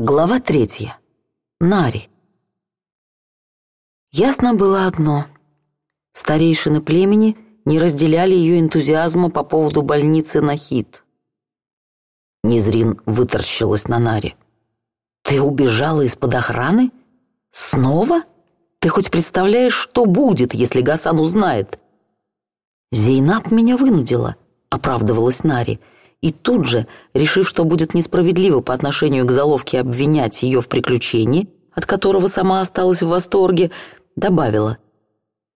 Глава третья. Нари. Ясно было одно. Старейшины племени не разделяли ее энтузиазма по поводу больницы на хит. Незрин выторщилась на Нари «Ты убежала из-под охраны? Снова? Ты хоть представляешь, что будет, если Гасан узнает?» «Зейнаб меня вынудила», — оправдывалась Нари, — и тут же, решив, что будет несправедливо по отношению к заловке обвинять ее в приключении, от которого сама осталась в восторге, добавила.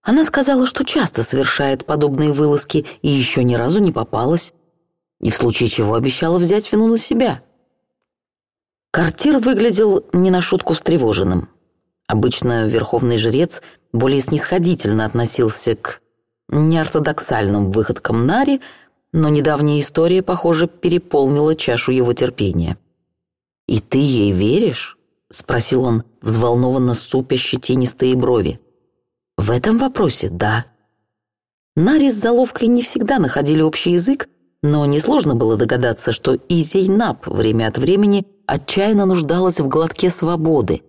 Она сказала, что часто совершает подобные вылазки и еще ни разу не попалась, и в случае чего обещала взять вину на себя. Картир выглядел не на шутку встревоженным. Обычно верховный жрец более снисходительно относился к неортодоксальным выходкам Нари – но недавняя история, похоже, переполнила чашу его терпения. «И ты ей веришь?» — спросил он, взволнованно супя щетинистые брови. «В этом вопросе да». Нари с заловкой не всегда находили общий язык, но несложно было догадаться, что и Зейнаб время от времени отчаянно нуждалась в глотке свободы.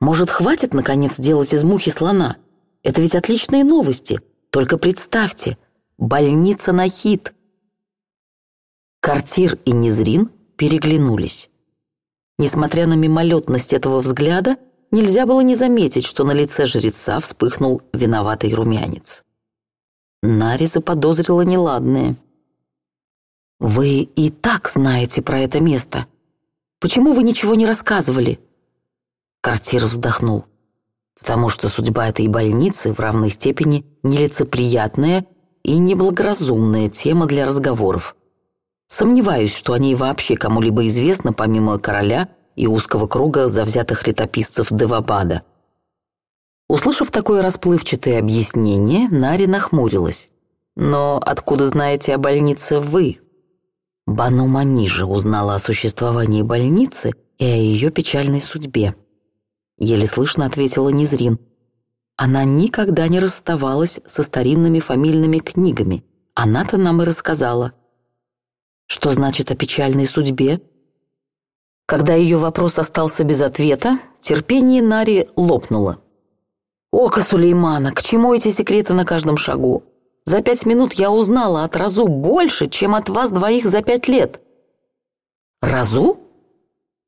«Может, хватит, наконец, делать из мухи слона? Это ведь отличные новости. Только представьте, Больница на хит!» Картир и Незрин переглянулись. Несмотря на мимолетность этого взгляда, нельзя было не заметить, что на лице жреца вспыхнул виноватый румянец. Нари заподозрила неладное. «Вы и так знаете про это место. Почему вы ничего не рассказывали?» Картир вздохнул. «Потому что судьба этой больницы в равной степени нелицеприятная и неблагоразумная тема для разговоров. Сомневаюсь, что о ней вообще кому-либо известно, помимо короля и узкого круга завзятых летописцев Девабада. Услышав такое расплывчатое объяснение, Нари нахмурилась. «Но откуда знаете о больнице вы?» Бану Манижа узнала о существовании больницы и о ее печальной судьбе. Еле слышно ответила Низрин – она никогда не расставалась со старинными фамильными книгами. Она-то нам и рассказала. Что значит о печальной судьбе? Когда ее вопрос остался без ответа, терпение Нари лопнуло. «Око Сулеймана, к чему эти секреты на каждом шагу? За пять минут я узнала от Разу больше, чем от вас двоих за пять лет». «Разу?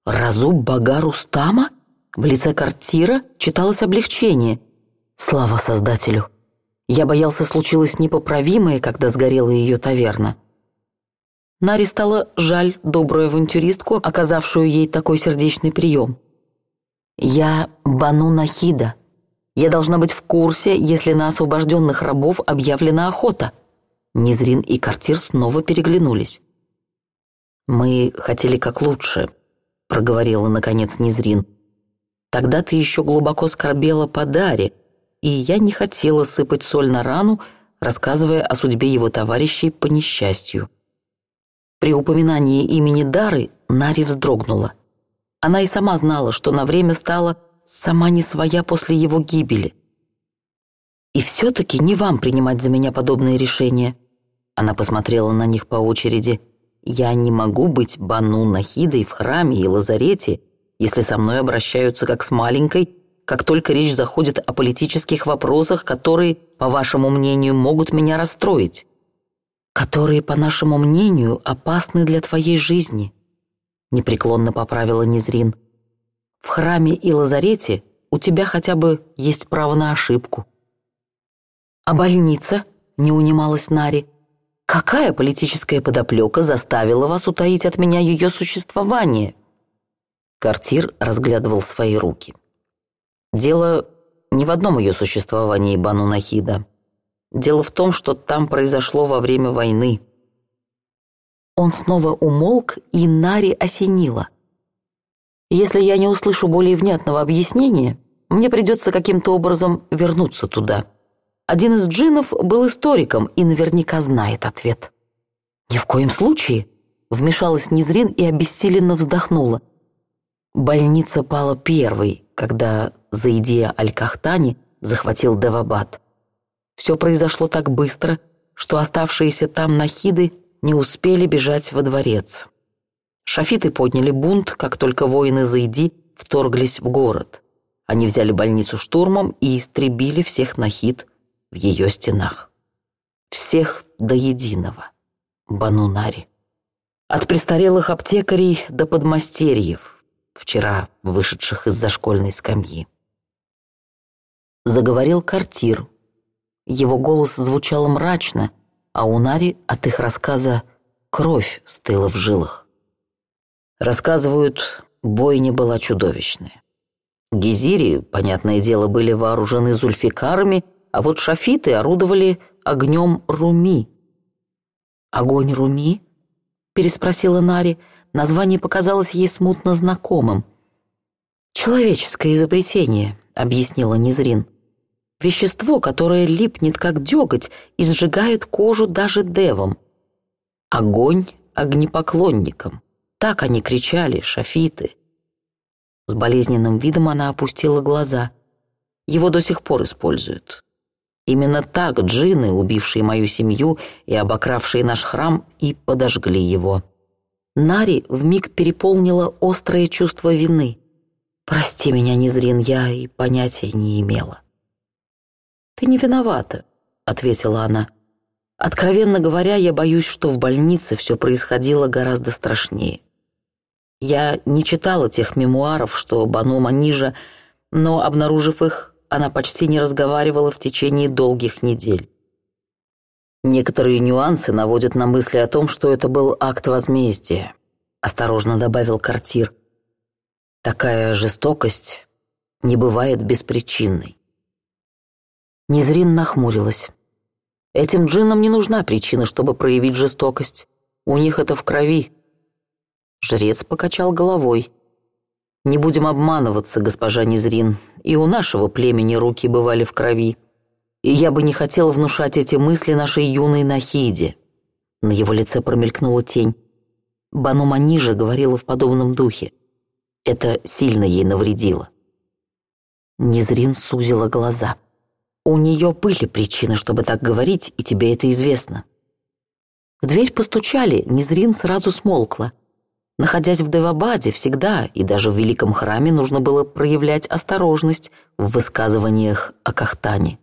Разу Багару Стама?» В лице картира читалось облегчение, Слава Создателю! Я боялся, случилось непоправимое, когда сгорела ее таверна. Наре стало жаль добрую авантюристку, оказавшую ей такой сердечный прием. «Я Бану Нахида. Я должна быть в курсе, если на освобожденных рабов объявлена охота». Низрин и Картир снова переглянулись. «Мы хотели как лучше», — проговорила, наконец, Низрин. «Тогда ты еще глубоко скорбела по Даре», и я не хотела сыпать соль на рану, рассказывая о судьбе его товарищей по несчастью. При упоминании имени Дары Нари вздрогнула. Она и сама знала, что на время стала сама не своя после его гибели. «И все-таки не вам принимать за меня подобные решения». Она посмотрела на них по очереди. «Я не могу быть Бану Нахидой в храме и лазарете, если со мной обращаются как с маленькой как только речь заходит о политических вопросах, которые, по вашему мнению, могут меня расстроить. Которые, по нашему мнению, опасны для твоей жизни, непреклонно поправила Незрин. В храме и лазарете у тебя хотя бы есть право на ошибку. А больница, не унималась Нари, какая политическая подоплека заставила вас утаить от меня ее существование? Картир разглядывал свои руки. Дело не в одном ее существовании Банунахида. Дело в том, что там произошло во время войны. Он снова умолк, и Нари осенила. «Если я не услышу более внятного объяснения, мне придется каким-то образом вернуться туда. Один из джинов был историком и наверняка знает ответ». «Ни в коем случае!» — вмешалась Низрин и обессиленно вздохнула. Больница пала первой, когда Заидия Аль-Кахтани захватил Давабад. Все произошло так быстро, что оставшиеся там нахиды не успели бежать во дворец. Шафиты подняли бунт, как только воины Заиди вторглись в город. Они взяли больницу штурмом и истребили всех нахид в ее стенах. Всех до единого. Банунари. От престарелых аптекарей до подмастерьев, вчера вышедших из-за школьной скамьи заговорил картир. Его голос звучал мрачно, а у Нари от их рассказа кровь стыла в жилах. Рассказывают, бойня была чудовищная. Гизири, понятное дело, были вооружены зульфикарами, а вот шафиты орудовали огнем Руми. «Огонь Руми?» — переспросила Нари. Название показалось ей смутно знакомым. «Человеческое изобретение», — объяснила Низрин. Вещество, которое липнет как деготь и сжигает кожу даже девам. Огонь огнепоклонникам. Так они кричали, шафиты. С болезненным видом она опустила глаза. Его до сих пор используют. Именно так джины, убившие мою семью и обокравшие наш храм, и подожгли его. Нари вмиг переполнила острое чувство вины. «Прости меня, Незрин, я и понятия не имела». «Ты не виновата», — ответила она. «Откровенно говоря, я боюсь, что в больнице все происходило гораздо страшнее. Я не читала тех мемуаров, что Бану Манижа, но, обнаружив их, она почти не разговаривала в течение долгих недель. Некоторые нюансы наводят на мысли о том, что это был акт возмездия», — осторожно добавил Картир. «Такая жестокость не бывает беспричинной». Незрин нахмурилась. Этим джиннам не нужна причина, чтобы проявить жестокость. У них это в крови. Жрец покачал головой. Не будем обманываться, госпожа Незрин. И у нашего племени руки бывали в крови. И я бы не хотела внушать эти мысли нашей юной Нахиде. На его лице промелькнула тень. Бану Манижа говорила в подобном духе. Это сильно ей навредило. Незрин сузила глаза. — у нее были причины, чтобы так говорить, и тебе это известно. В дверь постучали, Незрин сразу смолкла. Находясь в Девабаде, всегда и даже в Великом Храме нужно было проявлять осторожность в высказываниях о Кахтане.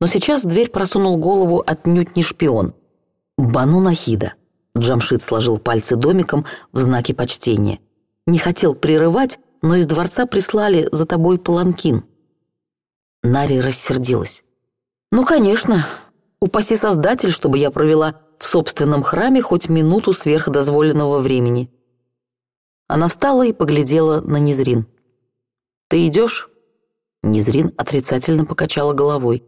Но сейчас в дверь просунул голову отнюдь не шпион. Бану Нахида. Джамшит сложил пальцы домиком в знаке почтения. Не хотел прерывать, но из дворца прислали за тобой паланкин. Нари рассердилась. «Ну, конечно. Упаси Создатель, чтобы я провела в собственном храме хоть минуту сверхдозволенного времени». Она встала и поглядела на Незрин. «Ты идешь?» Незрин отрицательно покачала головой.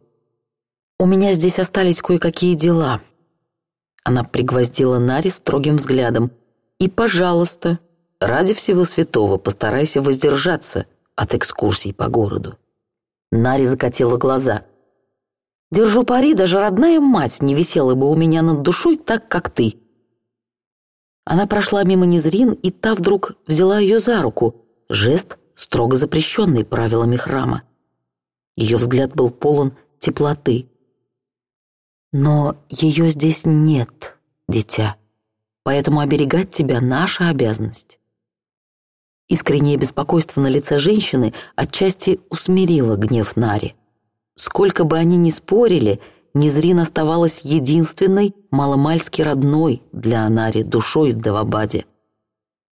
«У меня здесь остались кое-какие дела». Она пригвоздила Нари строгим взглядом. «И, пожалуйста, ради всего святого постарайся воздержаться от экскурсий по городу». Нари закатила глаза. «Держу пари, даже родная мать не висела бы у меня над душой так, как ты». Она прошла мимо Незрин, и та вдруг взяла ее за руку. Жест, строго запрещенный правилами храма. Ее взгляд был полон теплоты. «Но ее здесь нет, дитя, поэтому оберегать тебя — наша обязанность». Искреннее беспокойство на лице женщины отчасти усмирило гнев Нари. Сколько бы они ни спорили, Незрин оставалась единственной, маломальски родной для Нари душой в Давабаде.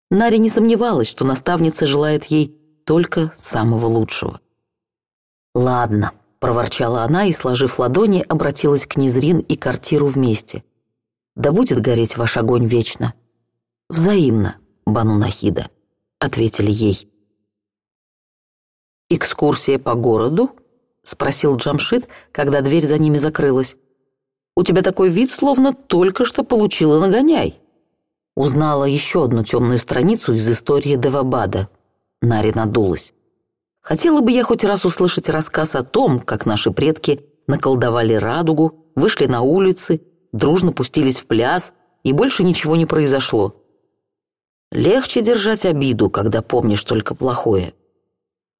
Нари не сомневалась, что наставница желает ей только самого лучшего. «Ладно», — проворчала она и, сложив ладони, обратилась к Незрин и Картиру вместе. «Да будет гореть ваш огонь вечно». «Взаимно, Бану Нахида». — ответили ей. «Экскурсия по городу?» — спросил Джамшит, когда дверь за ними закрылась. «У тебя такой вид, словно только что получила нагоняй». Узнала еще одну темную страницу из истории Девабада. Нари надулась. «Хотела бы я хоть раз услышать рассказ о том, как наши предки наколдовали радугу, вышли на улицы, дружно пустились в пляс, и больше ничего не произошло. Легче держать обиду, когда помнишь только плохое.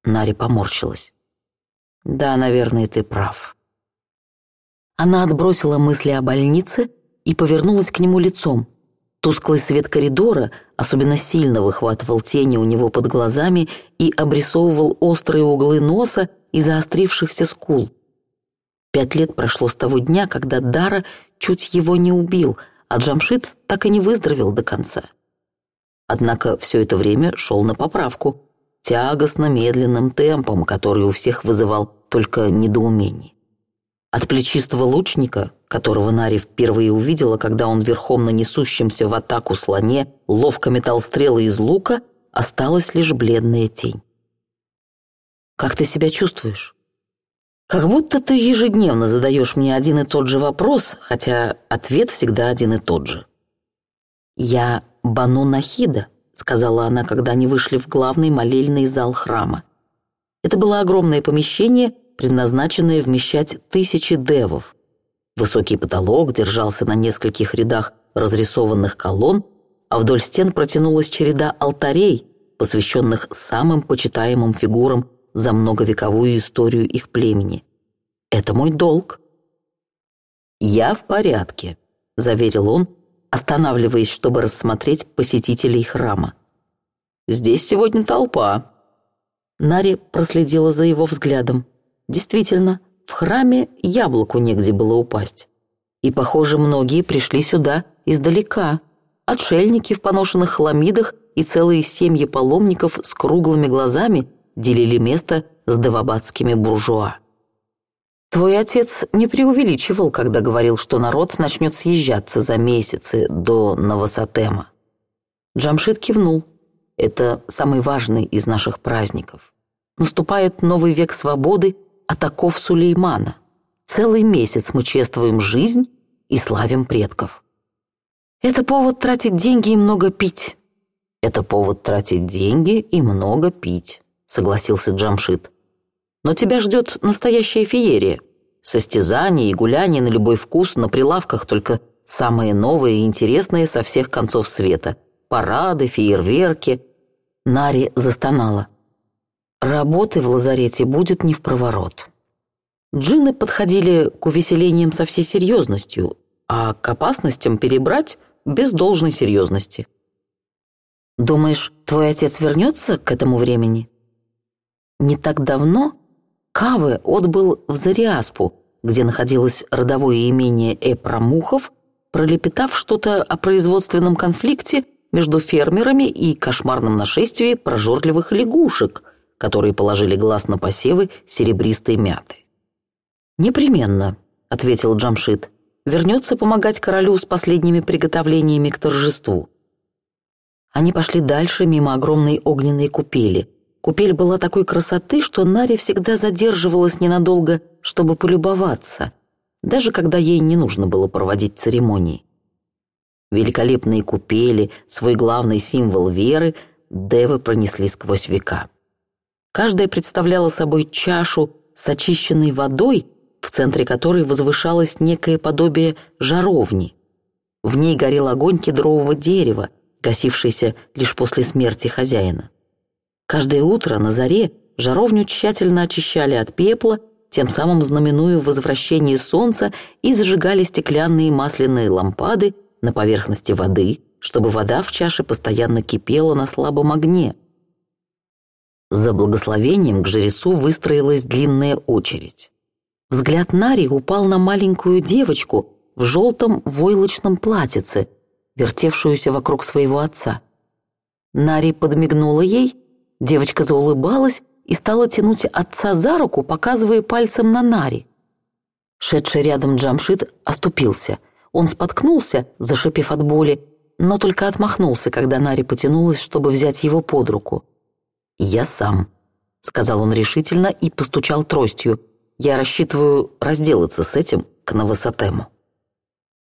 Нари поморщилась. Да, наверное, ты прав. Она отбросила мысли о больнице и повернулась к нему лицом. Тусклый свет коридора особенно сильно выхватывал тени у него под глазами и обрисовывал острые углы носа и заострившихся скул. Пять лет прошло с того дня, когда Дара чуть его не убил, а Джамшит так и не выздоровел до конца. Однако все это время шел на поправку, тягостно медленным темпом, который у всех вызывал только недоумение. От плечистого лучника, которого Нари впервые увидела, когда он верхом на несущемся в атаку слоне ловко метал стрелы из лука, осталась лишь бледная тень. «Как ты себя чувствуешь?» «Как будто ты ежедневно задаешь мне один и тот же вопрос, хотя ответ всегда один и тот же». «Я Бану Нахида», — сказала она, когда они вышли в главный молельный зал храма. Это было огромное помещение, предназначенное вмещать тысячи девов. Высокий потолок держался на нескольких рядах разрисованных колонн, а вдоль стен протянулась череда алтарей, посвященных самым почитаемым фигурам за многовековую историю их племени. «Это мой долг». «Я в порядке», — заверил он, останавливаясь, чтобы рассмотреть посетителей храма. «Здесь сегодня толпа». Нари проследила за его взглядом. Действительно, в храме яблоку негде было упасть. И, похоже, многие пришли сюда издалека. Отшельники в поношенных хламидах и целые семьи паломников с круглыми глазами делили место с девабадскими буржуа. Твой отец не преувеличивал, когда говорил, что народ начнет съезжаться за месяцы до Новосатема. Джамшит кивнул. Это самый важный из наших праздников. Наступает новый век свободы, атаков Сулеймана. Целый месяц мы чествуем жизнь и славим предков. Это повод тратить деньги и много пить. Это повод тратить деньги и много пить, согласился Джамшит но тебя ждет настоящая феерия. Состязания и гуляния на любой вкус, на прилавках только самые новые и интересные со всех концов света. Парады, фейерверки. Нари застонала. Работы в лазарете будет не в проворот. Джинны подходили к увеселениям со всей серьезностью, а к опасностям перебрать без должной серьезности. «Думаешь, твой отец вернется к этому времени?» Не так давно Кавы отбыл в Зариаспу, где находилось родовое имение Эпромухов, пролепетав что-то о производственном конфликте между фермерами и кошмарном нашествии прожорливых лягушек, которые положили глаз на посевы серебристой мяты. «Непременно», — ответил Джамшит, — «вернется помогать королю с последними приготовлениями к торжеству». Они пошли дальше мимо огромной огненной купели — Купель была такой красоты, что Наре всегда задерживалась ненадолго, чтобы полюбоваться, даже когда ей не нужно было проводить церемонии. Великолепные купели, свой главный символ веры, девы пронесли сквозь века. Каждая представляла собой чашу с очищенной водой, в центре которой возвышалось некое подобие жаровни. В ней горел огонь кедрового дерева, гасившийся лишь после смерти хозяина. Каждое утро на заре жаровню тщательно очищали от пепла, тем самым знаменуя возвращение солнца, и зажигали стеклянные масляные лампады на поверхности воды, чтобы вода в чаше постоянно кипела на слабом огне. За благословением к жрецу выстроилась длинная очередь. Взгляд Нари упал на маленькую девочку в желтом войлочном платьице, вертевшуюся вокруг своего отца. Нари подмигнула ей — Девочка заулыбалась и стала тянуть отца за руку, показывая пальцем на Нари. Шедший рядом Джамшит оступился. Он споткнулся, зашипев от боли, но только отмахнулся, когда Нари потянулась, чтобы взять его под руку. «Я сам», — сказал он решительно и постучал тростью. «Я рассчитываю разделаться с этим к Новосатему».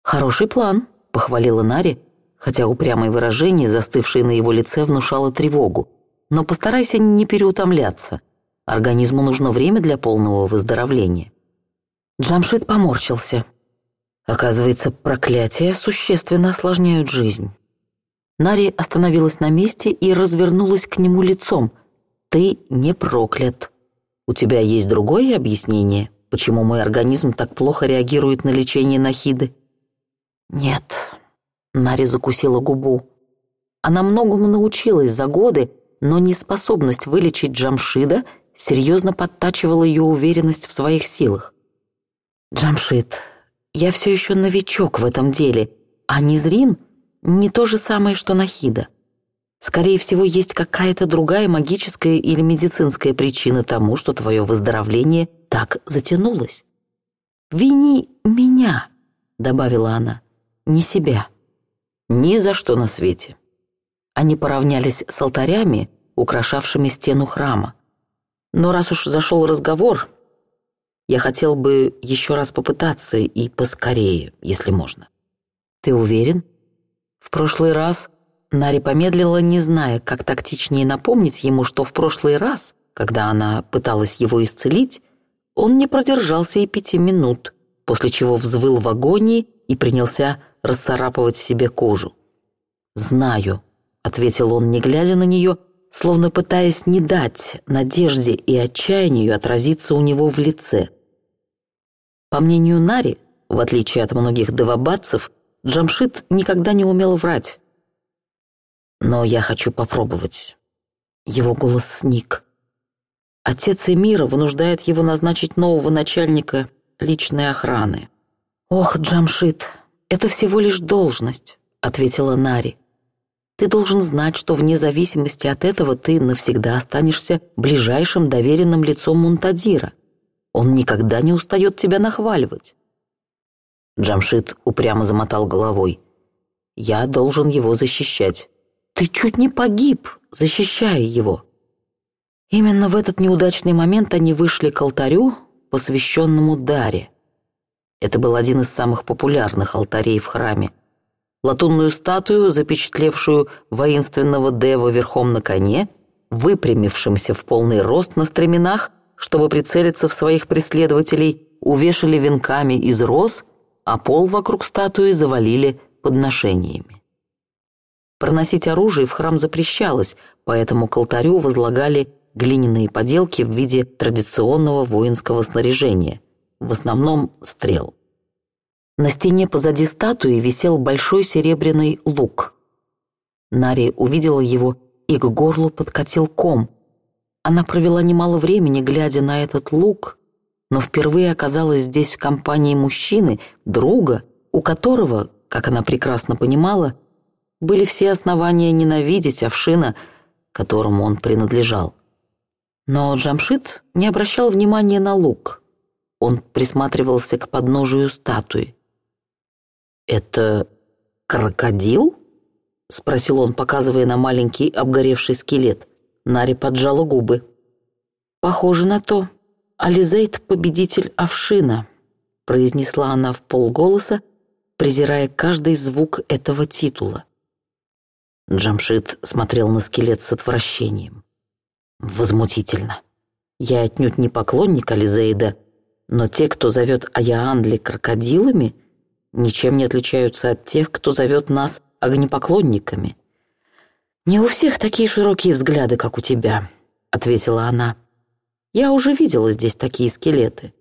«Хороший план», — похвалила Нари, хотя упрямое выражение, застывшее на его лице, внушало тревогу но постарайся не переутомляться. Организму нужно время для полного выздоровления». Джамшит поморщился. Оказывается, проклятия существенно осложняют жизнь. Нари остановилась на месте и развернулась к нему лицом. «Ты не проклят. У тебя есть другое объяснение, почему мой организм так плохо реагирует на лечение нахиды?» «Нет», — Нари закусила губу. Она многому научилась за годы, но неспособность вылечить Джамшида серьезно подтачивала ее уверенность в своих силах. «Джамшид, я все еще новичок в этом деле, а Низрин — не то же самое, что Нахида. Скорее всего, есть какая-то другая магическая или медицинская причина тому, что твое выздоровление так затянулось. Вини меня», — добавила она, — «не себя». «Ни за что на свете», они поравнялись с алтарями, украшавшими стену храма. Но раз уж зашел разговор, я хотел бы еще раз попытаться и поскорее, если можно. Ты уверен? В прошлый раз Нари помедлила, не зная, как тактичнее напомнить ему, что в прошлый раз, когда она пыталась его исцелить, он не продержался и пяти минут, после чего взвыл в агонии и принялся расцарапывать себе кожу. «Знаю», ответил он, не глядя на нее, словно пытаясь не дать надежде и отчаянию отразиться у него в лице. По мнению Нари, в отличие от многих девабатцев, Джамшит никогда не умел врать. «Но я хочу попробовать». Его голос сник. Отец Эмира вынуждает его назначить нового начальника личной охраны. «Ох, Джамшит, это всего лишь должность», — ответила Нари. Ты должен знать, что вне зависимости от этого ты навсегда останешься ближайшим доверенным лицом Мунтадира. Он никогда не устает тебя нахваливать». Джамшит упрямо замотал головой. «Я должен его защищать». «Ты чуть не погиб, защищая его». Именно в этот неудачный момент они вышли к алтарю, посвященному Даре. Это был один из самых популярных алтарей в храме – латунную статую, запечатлевшую воинственного Дева верхом на коне, выпрямившимся в полный рост на стременах, чтобы прицелиться в своих преследователей, увешали венками из роз, а пол вокруг статуи завалили подношениями. Проносить оружие в храм запрещалось, поэтому к алтарю возлагали глиняные поделки в виде традиционного воинского снаряжения, в основном стрел. На стене позади статуи висел большой серебряный лук. Нари увидела его и к горлу подкатил ком. Она провела немало времени, глядя на этот лук, но впервые оказалась здесь в компании мужчины, друга, у которого, как она прекрасно понимала, были все основания ненавидеть овшина, которому он принадлежал. Но Джамшит не обращал внимания на лук. Он присматривался к подножию статуи. «Это крокодил?» — спросил он, показывая на маленький обгоревший скелет. Нари поджала губы. «Похоже на то. Ализейд — победитель овшина», — произнесла она в полголоса, презирая каждый звук этого титула. Джамшит смотрел на скелет с отвращением. «Возмутительно. Я отнюдь не поклонник Ализейда, но те, кто зовет Аяанли крокодилами — ничем не отличаются от тех, кто зовет нас огнепоклонниками. «Не у всех такие широкие взгляды, как у тебя», — ответила она. «Я уже видела здесь такие скелеты.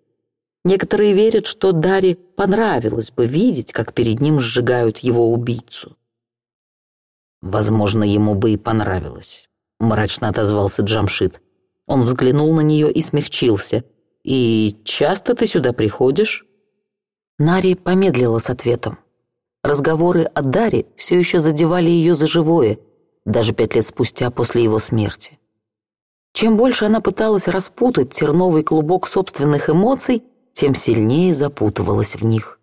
Некоторые верят, что Дарри понравилось бы видеть, как перед ним сжигают его убийцу». «Возможно, ему бы и понравилось», — мрачно отозвался Джамшит. Он взглянул на нее и смягчился. «И часто ты сюда приходишь?» Нари помедлила с ответом. Разговоры о Даре все еще задевали ее за живое, даже пять лет спустя после его смерти. Чем больше она пыталась распутать терновый клубок собственных эмоций, тем сильнее запутывалась в них.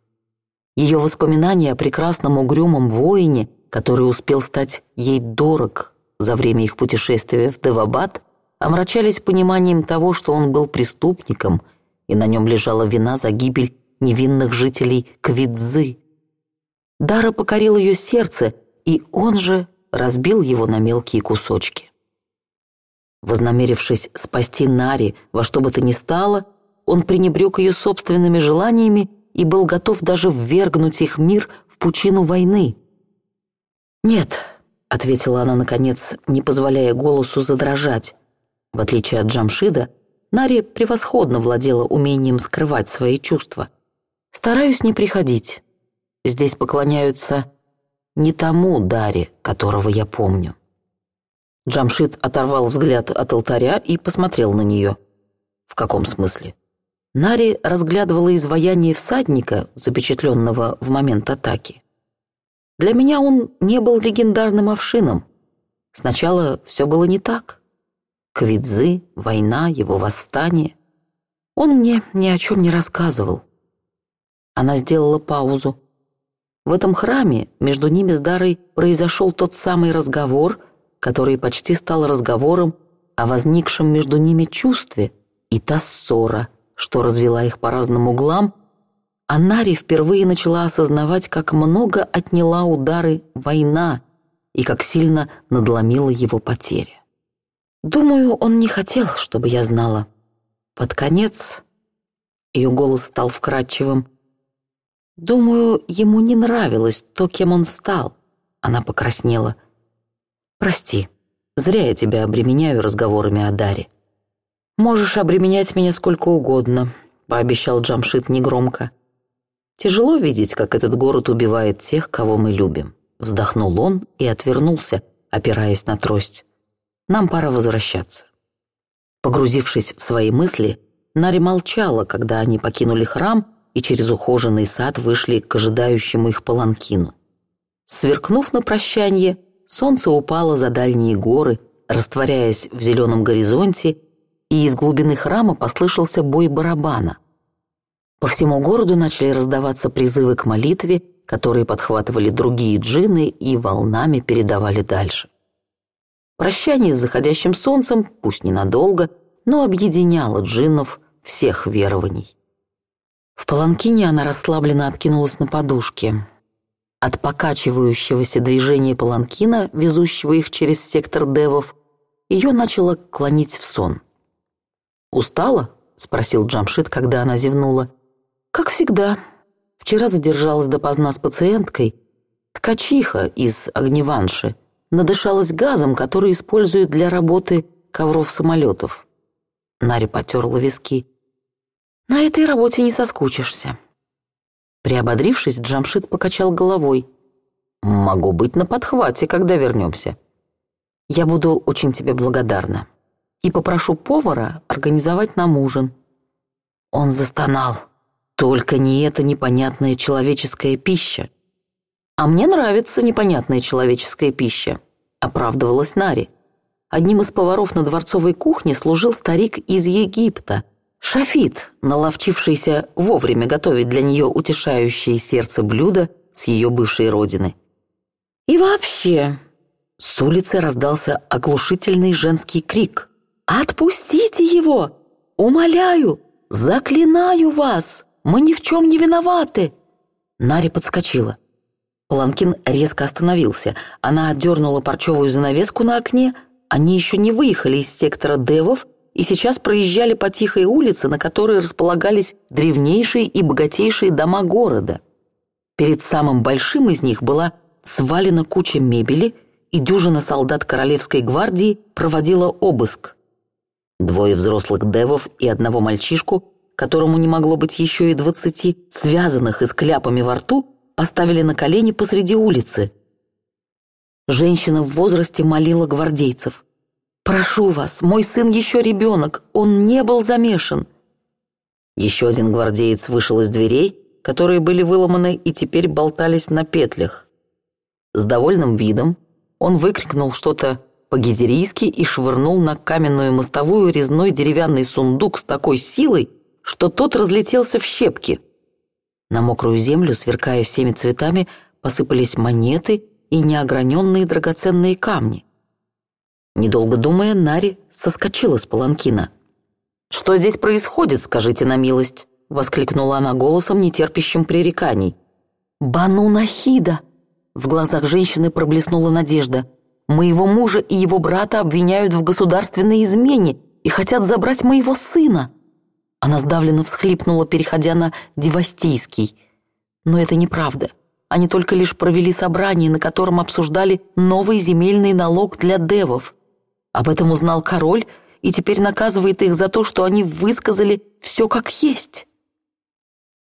Ее воспоминания о прекрасном угрюмом воине, который успел стать ей дорог за время их путешествия в Девабад, омрачались пониманием того, что он был преступником, и на нем лежала вина за гибель невинных жителей Квидзы. Дара покорил ее сердце, и он же разбил его на мелкие кусочки. Вознамерившись спасти Нари во что бы то ни стало, он пренебрег ее собственными желаниями и был готов даже ввергнуть их мир в пучину войны. «Нет», — ответила она, наконец, не позволяя голосу задрожать. В отличие от Джамшида, Нари превосходно владела умением скрывать свои чувства — Стараюсь не приходить. Здесь поклоняются не тому Даре, которого я помню. Джамшит оторвал взгляд от алтаря и посмотрел на нее. В каком смысле? Нари разглядывала изваяние всадника, запечатленного в момент атаки. Для меня он не был легендарным овшином. Сначала все было не так. Квидзы, война, его восстание. Он мне ни о чем не рассказывал. Она сделала паузу. В этом храме между ними с Дарой произошел тот самый разговор, который почти стал разговором о возникшем между ними чувстве и та ссора, что развела их по разным углам, а Нари впервые начала осознавать, как много отняла удары война и как сильно надломила его потери. «Думаю, он не хотел, чтобы я знала. Под конец...» Ее голос стал вкрадчивым. Думаю, ему не нравилось то, кем он стал. Она покраснела. «Прости, зря я тебя обременяю разговорами о Даре». «Можешь обременять меня сколько угодно», — пообещал Джамшит негромко. «Тяжело видеть, как этот город убивает тех, кого мы любим», — вздохнул он и отвернулся, опираясь на трость. «Нам пора возвращаться». Погрузившись в свои мысли, Нари молчала, когда они покинули храм и через ухоженный сад вышли к ожидающему их паланкину. Сверкнув на прощанье, солнце упало за дальние горы, растворяясь в зеленом горизонте, и из глубины храма послышался бой барабана. По всему городу начали раздаваться призывы к молитве, которые подхватывали другие джины и волнами передавали дальше. Прощание с заходящим солнцем, пусть ненадолго, но объединяло джиннов всех верований. В полонкине она расслабленно откинулась на подушке. От покачивающегося движения полонкина, везущего их через сектор девов, ее начало клонить в сон. «Устала?» — спросил Джамшит, когда она зевнула. «Как всегда. Вчера задержалась допоздна с пациенткой. Ткачиха из огневанши надышалась газом, который используют для работы ковров самолетов». Нари потерла виски. На этой работе не соскучишься». Приободрившись, Джамшит покачал головой. «Могу быть на подхвате, когда вернемся». «Я буду очень тебе благодарна. И попрошу повара организовать нам ужин». Он застонал. «Только не эта непонятная человеческая пища». «А мне нравится непонятная человеческая пища», — оправдывалась Нари. Одним из поваров на дворцовой кухне служил старик из Египта, Шафит, наловчившийся вовремя готовить для нее утешающее сердце блюдо с ее бывшей родины. «И вообще...» С улицы раздался оглушительный женский крик. «Отпустите его! Умоляю! Заклинаю вас! Мы ни в чем не виноваты!» Нари подскочила. Паланкин резко остановился. Она отдернула парчевую занавеску на окне. Они еще не выехали из сектора девов, и сейчас проезжали по тихой улице, на которой располагались древнейшие и богатейшие дома города. Перед самым большим из них была свалена куча мебели, и дюжина солдат Королевской гвардии проводила обыск. Двое взрослых девов и одного мальчишку, которому не могло быть еще и двадцати, связанных и с кляпами во рту, поставили на колени посреди улицы. Женщина в возрасте молила гвардейцев – «Прошу вас, мой сын еще ребенок, он не был замешан». Еще один гвардеец вышел из дверей, которые были выломаны и теперь болтались на петлях. С довольным видом он выкрикнул что-то по-гизерийски и швырнул на каменную мостовую резной деревянный сундук с такой силой, что тот разлетелся в щепки. На мокрую землю, сверкая всеми цветами, посыпались монеты и неограненные драгоценные камни. Недолго думая, Нари соскочила с паланкина. «Что здесь происходит, скажите на милость?» — воскликнула она голосом, нетерпящим пререканий. «Бану Нахида!» В глазах женщины проблеснула надежда. «Моего мужа и его брата обвиняют в государственной измене и хотят забрать моего сына!» Она сдавленно всхлипнула, переходя на «девастийский». Но это неправда. Они только лишь провели собрание, на котором обсуждали новый земельный налог для девов – об этом узнал король и теперь наказывает их за то, что они высказали все как есть.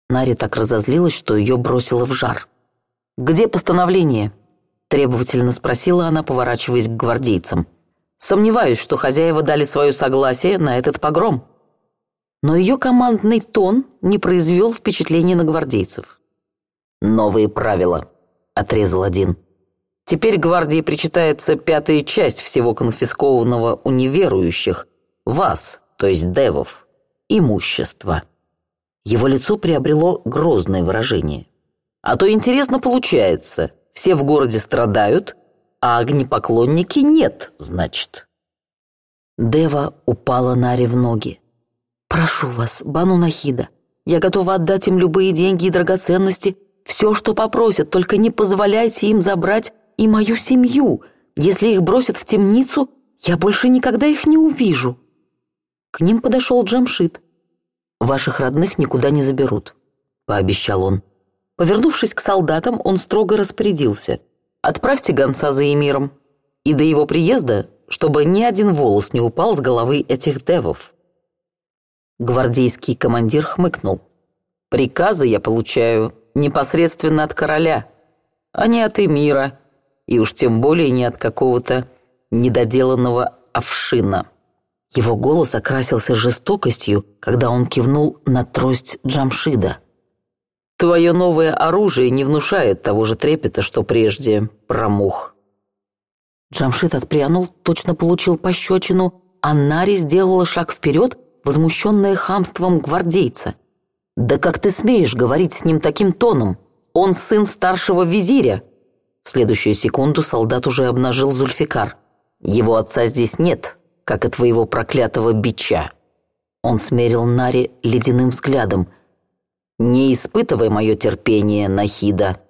Нари так разозлилась, что ее бросило в жар. «Где постановление?» – требовательно спросила она, поворачиваясь к гвардейцам. «Сомневаюсь, что хозяева дали свое согласие на этот погром». Но ее командный тон не произвел впечатления на гвардейцев. «Новые правила», – отрезал один. Теперь гвардии причитается пятая часть всего конфискованного у неверующих, вас, то есть девов, имущества. Его лицо приобрело грозное выражение. А то интересно получается, все в городе страдают, а огнепоклонники нет, значит. Дева упала Наре в ноги. «Прошу вас, Бану Нахида, я готова отдать им любые деньги и драгоценности, все, что попросят, только не позволяйте им забрать и мою семью. Если их бросят в темницу, я больше никогда их не увижу». К ним подошел Джамшит. «Ваших родных никуда не заберут», — пообещал он. Повернувшись к солдатам, он строго распорядился. «Отправьте гонца за эмиром. И до его приезда, чтобы ни один волос не упал с головы этих девов». Гвардейский командир хмыкнул. «Приказы я получаю непосредственно от короля, а не от эмира и уж тем более не от какого-то недоделанного овшина. Его голос окрасился жестокостью, когда он кивнул на трость Джамшида. «Твое новое оружие не внушает того же трепета, что прежде промух». Джамшид отпрянул, точно получил пощечину, а Нари сделала шаг вперед, возмущенная хамством гвардейца. «Да как ты смеешь говорить с ним таким тоном? Он сын старшего визиря!» Следующую секунду солдат уже обнажил Зульфикар. «Его отца здесь нет, как и твоего проклятого бича». Он смерил Нари ледяным взглядом. «Не испытывай мое терпение, Нахида.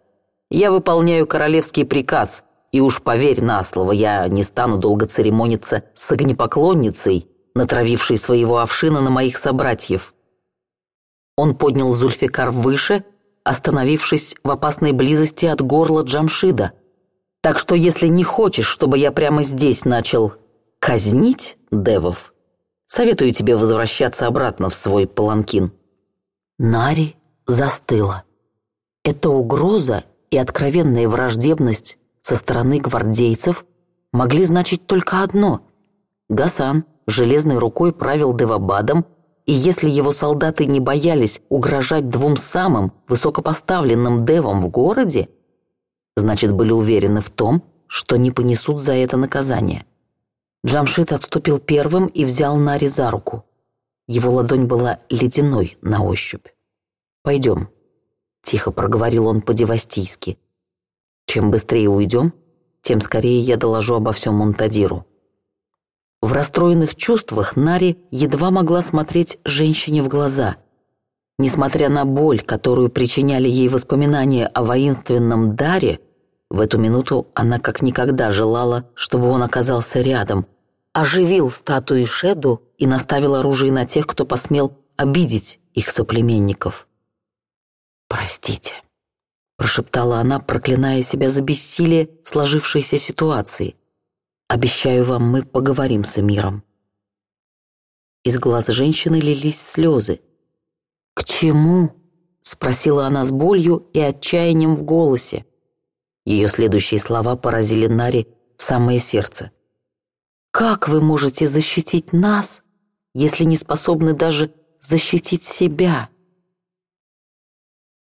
Я выполняю королевский приказ, и уж поверь на слово, я не стану долго церемониться с огнепоклонницей, натравившей своего овшина на моих собратьев». Он поднял Зульфикар выше остановившись в опасной близости от горла Джамшида. Так что если не хочешь, чтобы я прямо здесь начал казнить девов, советую тебе возвращаться обратно в свой паланкин». Нари застыла. Эта угроза и откровенная враждебность со стороны гвардейцев могли значить только одно. Гасан железной рукой правил Девабадом, и если его солдаты не боялись угрожать двум самым высокопоставленным девам в городе, значит, были уверены в том, что не понесут за это наказание. Джамшит отступил первым и взял Нари за руку. Его ладонь была ледяной на ощупь. «Пойдем», — тихо проговорил он по-девастийски. «Чем быстрее уйдем, тем скорее я доложу обо всем Монтадиру. В расстроенных чувствах Нари едва могла смотреть женщине в глаза. Несмотря на боль, которую причиняли ей воспоминания о воинственном даре, в эту минуту она как никогда желала, чтобы он оказался рядом, оживил статуи Шеду и наставил оружие на тех, кто посмел обидеть их соплеменников. «Простите», — прошептала она, проклиная себя за бессилие в сложившейся ситуации. Обещаю вам, мы поговорим с Эмиром». Из глаз женщины лились слезы. «К чему?» — спросила она с болью и отчаянием в голосе. Ее следующие слова поразили Нари в самое сердце. «Как вы можете защитить нас, если не способны даже защитить себя?»